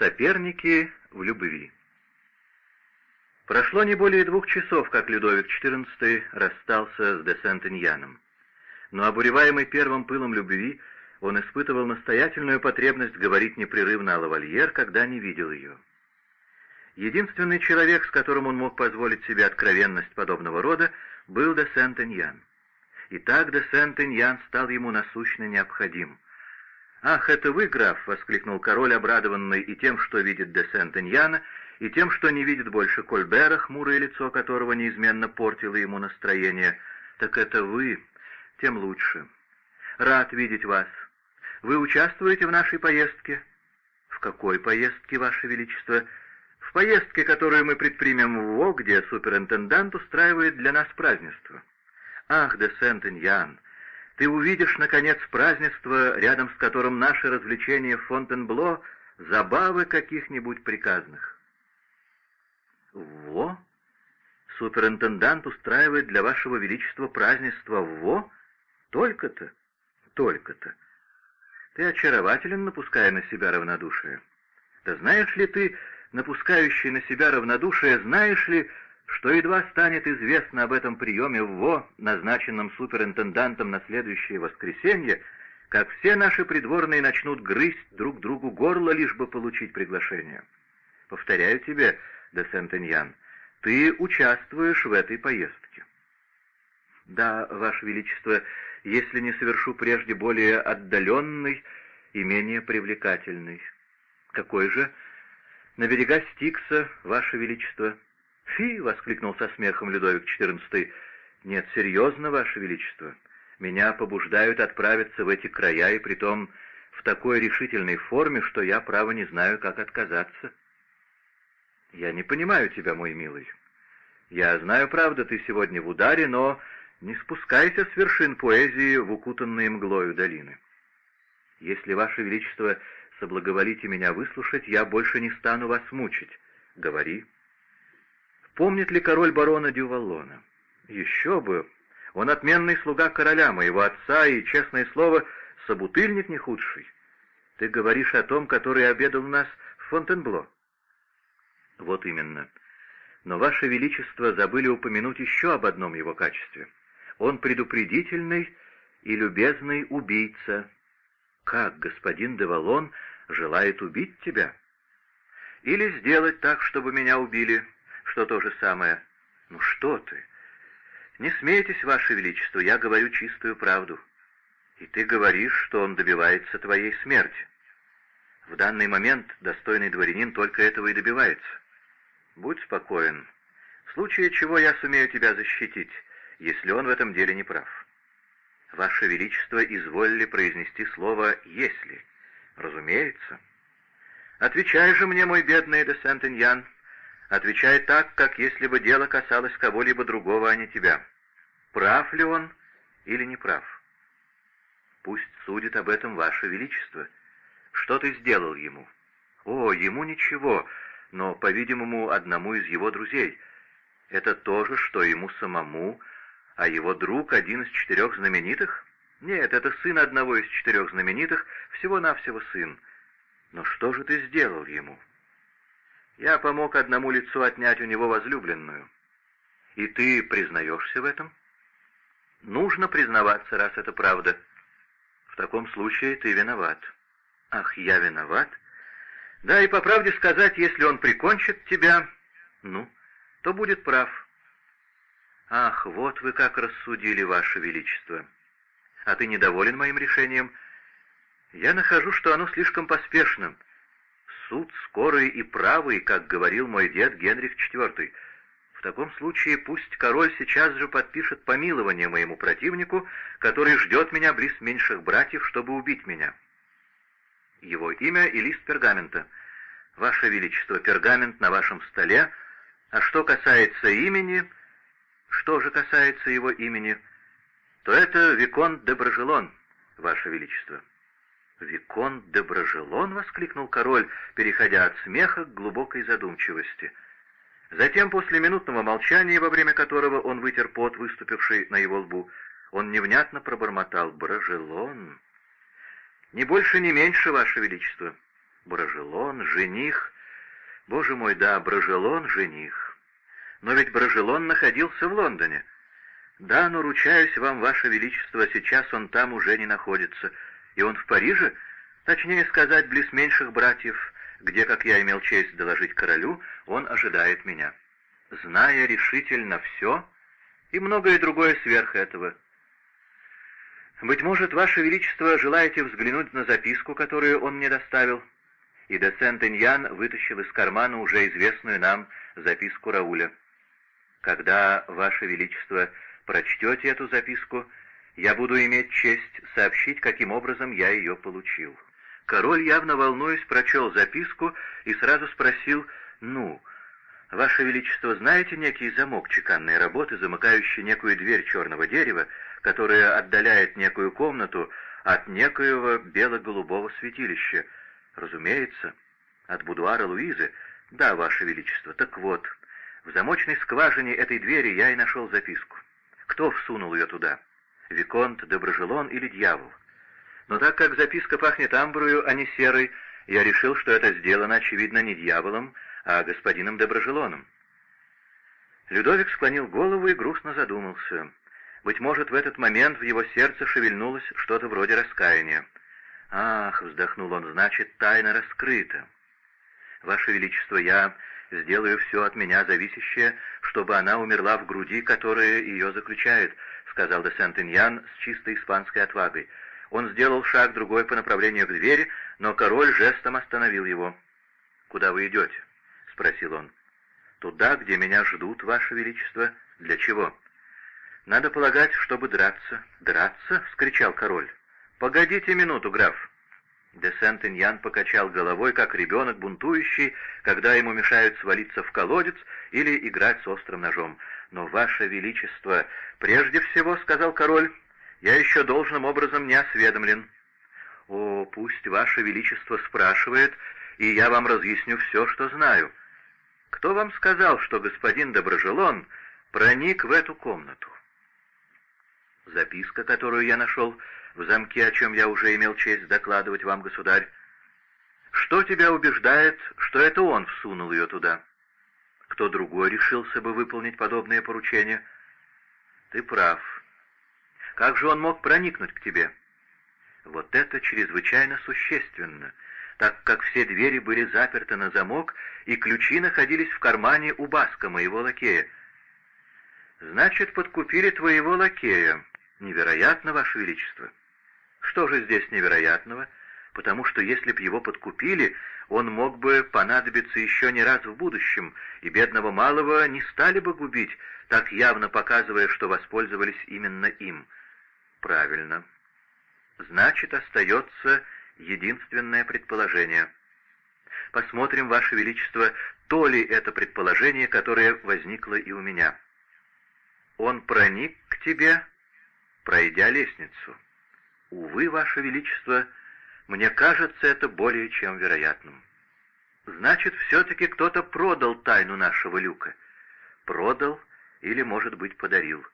Соперники в любви. Прошло не более двух часов, как Людовик XIV расстался с де Сент-Иньяном. Но обуреваемый первым пылом любви, он испытывал настоятельную потребность говорить непрерывно о лавальер, когда не видел ее. Единственный человек, с которым он мог позволить себе откровенность подобного рода, был де Сент-Иньян. И так де Сент-Иньян стал ему насущно необходим — «Ах, это вы, граф!» — воскликнул король, обрадованный и тем, что видит де Сент-Эньяна, и тем, что не видит больше Кольбера, хмурое лицо которого неизменно портило ему настроение. «Так это вы, тем лучше. Рад видеть вас. Вы участвуете в нашей поездке?» «В какой поездке, Ваше Величество?» «В поездке, которую мы предпримем в Во, где суперинтендант устраивает для нас празднество». «Ах, де Сент-Эньян!» Ты увидишь, наконец, празднество, рядом с которым наши развлечения в Фонтенбло — забавы каких-нибудь приказных. Во? Суперинтендант устраивает для вашего величества празднество во? Только-то? Только-то. Ты очарователен, напуская на себя равнодушие. Да знаешь ли ты, напускающий на себя равнодушие, знаешь ли, что едва станет известно об этом приеме ВО, назначенном суперинтендантом на следующее воскресенье, как все наши придворные начнут грызть друг другу горло, лишь бы получить приглашение. Повторяю тебе, де Сентеньян, ты участвуешь в этой поездке. Да, Ваше Величество, если не совершу прежде более отдаленный и менее привлекательный. Какой же? На берега Стикса, Ваше Величество, — «Фи!» — воскликнул со смехом Людовик XIV. «Нет, серьезно, Ваше Величество. Меня побуждают отправиться в эти края, и притом в такой решительной форме, что я, право, не знаю, как отказаться». «Я не понимаю тебя, мой милый. Я знаю, правда, ты сегодня в ударе, но не спускайся с вершин поэзии в укутанные мглою долины. Если, Ваше Величество, соблаговолите меня выслушать, я больше не стану вас мучить. Говори». Помнит ли король барона Дюваллона? Еще бы! Он отменный слуга короля, моего отца, и, честное слово, собутыльник не худший. Ты говоришь о том, который обедал у нас в Фонтенбло. Вот именно. Но, Ваше Величество, забыли упомянуть еще об одном его качестве. Он предупредительный и любезный убийца. Как господин Девалон желает убить тебя? Или сделать так, чтобы меня убили, что то же самое. Ну что ты? Не смейтесь, Ваше Величество, я говорю чистую правду. И ты говоришь, что он добивается твоей смерти. В данный момент достойный дворянин только этого и добивается. Будь спокоен. В случае чего я сумею тебя защитить, если он в этом деле не прав. Ваше Величество изволили произнести слово «если». Разумеется. Отвечай же мне, мой бедный де Сент-Иньян, Отвечай так, как если бы дело касалось кого-либо другого, а не тебя. Прав ли он или не прав? Пусть судит об этом Ваше Величество. Что ты сделал ему? О, ему ничего, но, по-видимому, одному из его друзей. Это то же, что ему самому, а его друг один из четырех знаменитых? Нет, это сын одного из четырех знаменитых, всего-навсего сын. Но что же ты сделал ему?» Я помог одному лицу отнять у него возлюбленную. И ты признаешься в этом? Нужно признаваться, раз это правда. В таком случае ты виноват. Ах, я виноват? Да, и по правде сказать, если он прикончит тебя, ну, то будет прав. Ах, вот вы как рассудили, Ваше Величество. А ты недоволен моим решением? Я нахожу, что оно слишком поспешным суд скорый и правый, как говорил мой дед Генрих IV. В таком случае пусть король сейчас же подпишет помилование моему противнику, который ждет меня близ меньших братьев, чтобы убить меня. Его имя и лист пергамента. Ваше Величество, пергамент на вашем столе. А что касается имени, что же касается его имени, то это Виконт де Брожелон, Ваше Величество. «Викон де Брожелон!» — воскликнул король, переходя от смеха к глубокой задумчивости. Затем, после минутного молчания, во время которого он вытер пот, выступивший на его лбу, он невнятно пробормотал «Брожелон!» «Не больше, не меньше, Ваше Величество!» Брожелон, жених. Боже мой, да, Брожелон, жених. Но ведь Брожелон находился в Лондоне. Да, но ручаюсь вам, Ваше Величество, сейчас он там уже не находится. И он в Париже, точнее сказать, близ меньших братьев, где, как я имел честь доложить королю, он ожидает меня. Зная решительно все и многое другое сверх этого. Быть может, Ваше Величество, желаете взглянуть на записку, которую он мне доставил?» И де Сент-Иньян вытащил из кармана уже известную нам записку Рауля. «Когда, Ваше Величество, прочтете эту записку, я буду иметь честь сообщить, каким образом я ее получил». Король, явно волнуясь, прочел записку и сразу спросил «Ну, Ваше Величество, знаете некий замок чеканной работы, замыкающий некую дверь черного дерева, которая отдаляет некую комнату от некоего бело-голубого святилища? Разумеется, от будуара Луизы. Да, Ваше Величество, так вот, в замочной скважине этой двери я и нашел записку. Кто всунул ее туда? Виконт, Доброжелон или дьявол? Но так как записка пахнет амброю, а не серой, я решил, что это сделано, очевидно, не дьяволом, а господином Доброжелоном. Людовик склонил голову и грустно задумался. Быть может, в этот момент в его сердце шевельнулось что-то вроде раскаяния. «Ах!» — вздохнул он, — «значит, тайна раскрыта. Ваше Величество, я сделаю все от меня зависящее, чтобы она умерла в груди, которая ее заключает», — сказал де Сент-Иньян с чистой испанской отвагой. Он сделал шаг другой по направлению к двери, но король жестом остановил его. «Куда вы идете?» спросил он. «Туда, где меня ждут, Ваше Величество. Для чего?» «Надо полагать, чтобы драться». «Драться?» — вскричал король. «Погодите минуту, граф». Де Сент-Иньян покачал головой, как ребенок бунтующий, когда ему мешают свалиться в колодец или играть с острым ножом. «Но, Ваше Величество, прежде всего, — сказал король, — я еще должным образом не осведомлен». «О, пусть Ваше Величество спрашивает, и я вам разъясню все, что знаю. Кто вам сказал, что господин Доброжелон проник в эту комнату? Записка, которую я нашел в замке, о чем я уже имел честь докладывать вам, государь. Что тебя убеждает, что это он всунул ее туда? Кто другой решился бы выполнить подобное поручение? Ты прав. Как же он мог проникнуть к тебе? Вот это чрезвычайно существенно — так как все двери были заперты на замок, и ключи находились в кармане у Баска, моего лакея. «Значит, подкупили твоего лакея. Невероятно, Ваше Величество». «Что же здесь невероятного? Потому что если б его подкупили, он мог бы понадобиться еще не раз в будущем, и бедного малого не стали бы губить, так явно показывая, что воспользовались именно им». «Правильно. Значит, остается единственное предположение. Посмотрим, Ваше Величество, то ли это предположение, которое возникло и у меня. Он проник к тебе, пройдя лестницу. Увы, Ваше Величество, мне кажется это более чем вероятным. Значит, все-таки кто-то продал тайну нашего люка. Продал или, может быть, подарил.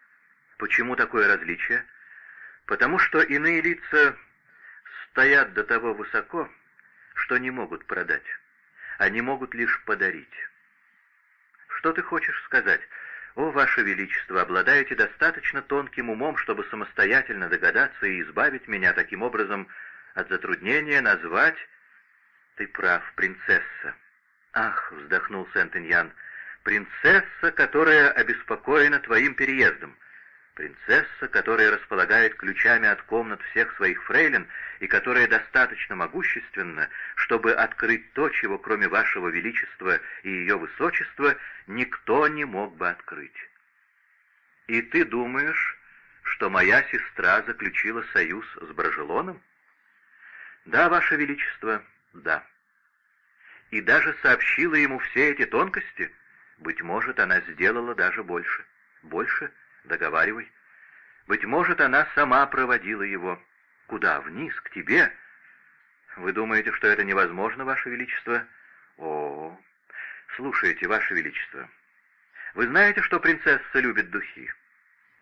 Почему такое различие? Потому что иные лица стоят до того высоко, что не могут продать. Они могут лишь подарить. Что ты хочешь сказать? О, Ваше Величество, обладаете достаточно тонким умом, чтобы самостоятельно догадаться и избавить меня таким образом от затруднения назвать... Ты прав, принцесса. Ах, вздохнул Сент-Иньян, принцесса, которая обеспокоена твоим переездом. Принцесса, которая располагает ключами от комнат всех своих фрейлин и которая достаточно могущественна, чтобы открыть то, чего кроме вашего величества и ее высочества никто не мог бы открыть. И ты думаешь, что моя сестра заключила союз с Брожелоном? Да, ваше величество, да. И даже сообщила ему все эти тонкости? Быть может, она сделала даже больше. Больше — Договаривай. Быть может, она сама проводила его. Куда? Вниз, к тебе? Вы думаете, что это невозможно, Ваше Величество? О, слушайте, Ваше Величество. Вы знаете, что принцесса любит духи?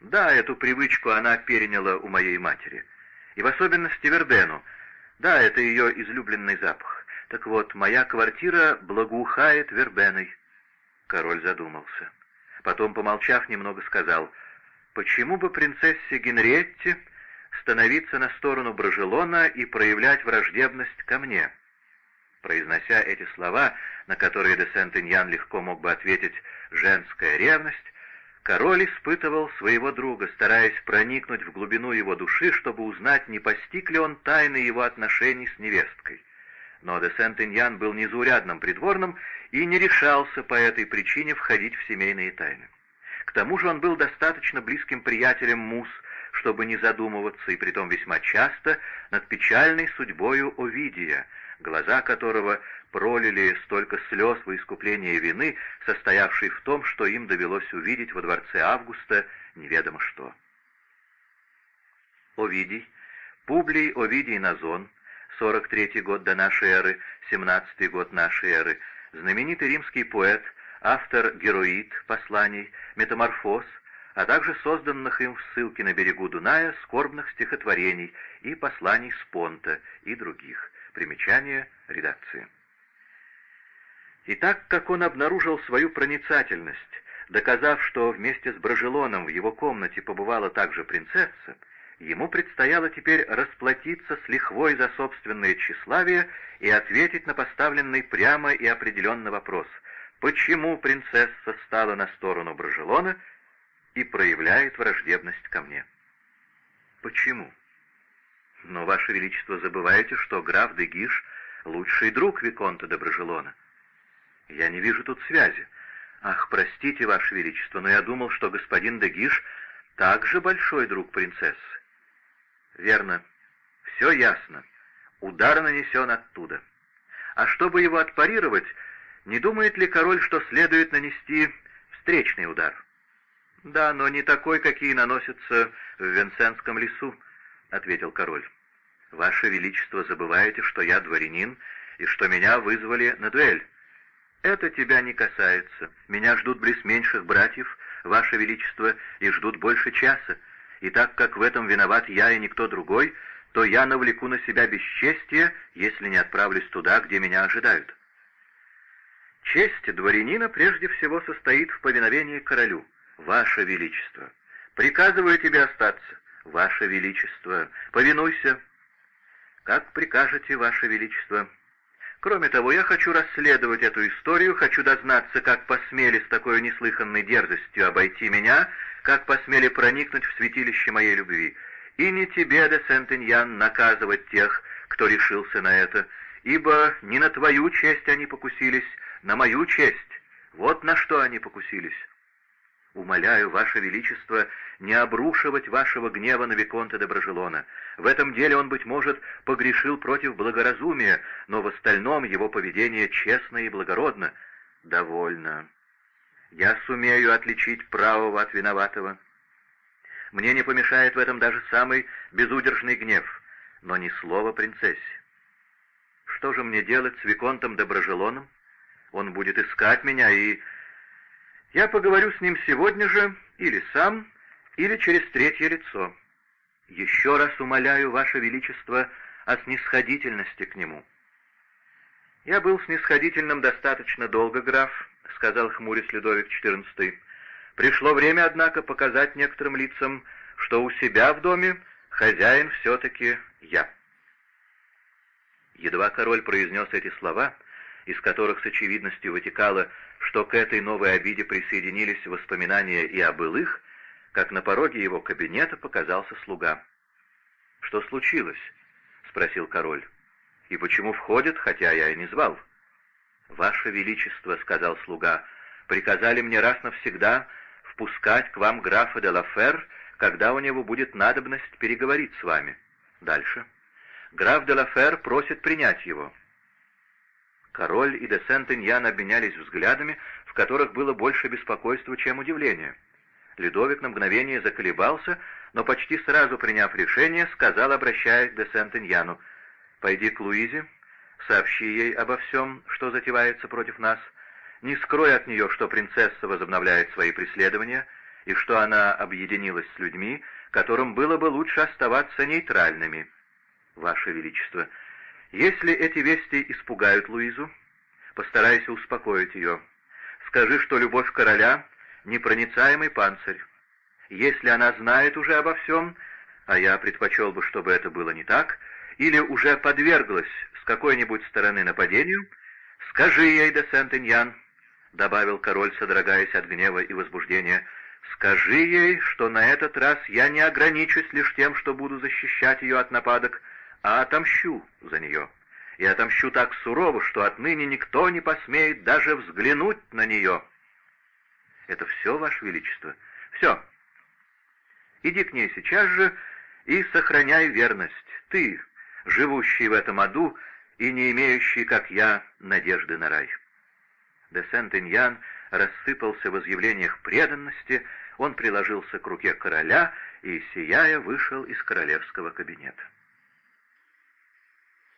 Да, эту привычку она переняла у моей матери. И в особенности Вердену. Да, это ее излюбленный запах. Так вот, моя квартира благоухает вербеной. Король задумался. Потом, помолчав, немного сказал, «Почему бы принцессе Генриетте становиться на сторону Брожелона и проявлять враждебность ко мне?» Произнося эти слова, на которые де Сент-Иньян легко мог бы ответить «женская ревность», король испытывал своего друга, стараясь проникнуть в глубину его души, чтобы узнать, не постиг ли он тайны его отношений с невесткой. Но де Сент-Иньян был незаурядным придворным и не решался по этой причине входить в семейные тайны. К тому же он был достаточно близким приятелем Мус, чтобы не задумываться, и притом весьма часто, над печальной судьбою Овидия, глаза которого пролили столько слез во искупление вины, состоявшей в том, что им довелось увидеть во дворце Августа неведомо что. Овидий, Публий Овидий Назон, 43 год до нашей эры, 17 год нашей эры, знаменитый римский поэт, автор героид посланий, метаморфоз, а также созданных им в ссылке на берегу Дуная скорбных стихотворений и посланий Спонта и других. Примечание редакции. И так как он обнаружил свою проницательность, доказав, что вместе с Брожелоном в его комнате побывала также принцесса, ему предстояло теперь расплатиться с лихвой за собственное тщеславие и ответить на поставленный прямо и определенно вопрос, почему принцесса стала на сторону Брожелона и проявляет враждебность ко мне. Почему? Но, Ваше Величество, забываете, что граф де Гиш — лучший друг Виконта де Брожелона. Я не вижу тут связи. Ах, простите, Ваше Величество, но я думал, что господин Дегиш также большой друг принцессы. Верно. Все ясно. Удар нанесен оттуда. А чтобы его отпарировать, не думает ли король, что следует нанести встречный удар? Да, но не такой, какие наносятся в Венсенском лесу, — ответил король. Ваше Величество, забываете, что я дворянин и что меня вызвали на дуэль. «Это тебя не касается. Меня ждут близ меньших братьев, Ваше Величество, и ждут больше часа. И так как в этом виноват я и никто другой, то я навлеку на себя бесчестие, если не отправлюсь туда, где меня ожидают». Честь дворянина прежде всего состоит в повиновении королю. Ваше Величество, приказываю тебе остаться. Ваше Величество, повинуйся. Как прикажете, Ваше Величество. Кроме того, я хочу расследовать эту историю, хочу дознаться, как посмели с такой неслыханной дерзостью обойти меня, как посмели проникнуть в святилище моей любви. И не тебе, де Сент-Иньян, наказывать тех, кто решился на это, ибо не на твою честь они покусились, на мою честь. Вот на что они покусились. Умоляю, Ваше Величество, не обрушивать вашего гнева на Виконта де Брожелона. В этом деле он, быть может, погрешил против благоразумия, но в остальном его поведение честно и благородно. Довольно. Я сумею отличить правого от виноватого. Мне не помешает в этом даже самый безудержный гнев, но ни слова принцессе. Что же мне делать с Виконтом Доброжелоном? Он будет искать меня и я поговорю с ним сегодня же, или сам, или через третье лицо. Еще раз умоляю, Ваше Величество, о снисходительности к нему». «Я был снисходительным достаточно долго, граф», — сказал хмурясь Людовик XIV. «Пришло время, однако, показать некоторым лицам, что у себя в доме хозяин все-таки я». Едва король произнес эти слова, из которых с очевидностью вытекало, что к этой новой обиде присоединились воспоминания и о былых, как на пороге его кабинета показался слуга. «Что случилось?» — спросил король. «И почему входит, хотя я и не звал?» «Ваше Величество», — сказал слуга, — «приказали мне раз навсегда впускать к вам графа де Лафер, когда у него будет надобность переговорить с вами. Дальше. Граф де Лафер просит принять его». Король и де Сент-Иньян обменялись взглядами, в которых было больше беспокойства, чем удивления. Людовик на мгновение заколебался, но почти сразу приняв решение, сказал, обращаясь к де Сент-Иньяну, «Пойди к Луизе, сообщи ей обо всем, что затевается против нас, не скрой от нее, что принцесса возобновляет свои преследования и что она объединилась с людьми, которым было бы лучше оставаться нейтральными. Ваше Величество, Если эти вести испугают Луизу, постарайся успокоить ее. Скажи, что любовь короля — непроницаемый панцирь. Если она знает уже обо всем, а я предпочел бы, чтобы это было не так, или уже подверглась с какой-нибудь стороны нападению, скажи ей, де Сент-Иньян, — добавил король, содрогаясь от гнева и возбуждения, — скажи ей, что на этот раз я не ограничусь лишь тем, что буду защищать ее от нападок, а отомщу за нее. И отомщу так сурово, что отныне никто не посмеет даже взглянуть на нее. Это все, Ваше Величество? Все. Иди к ней сейчас же и сохраняй верность. Ты, живущий в этом аду и не имеющий, как я, надежды на рай. Де Сент-Иньян рассыпался в изъявлениях преданности, он приложился к руке короля и, сияя, вышел из королевского кабинета.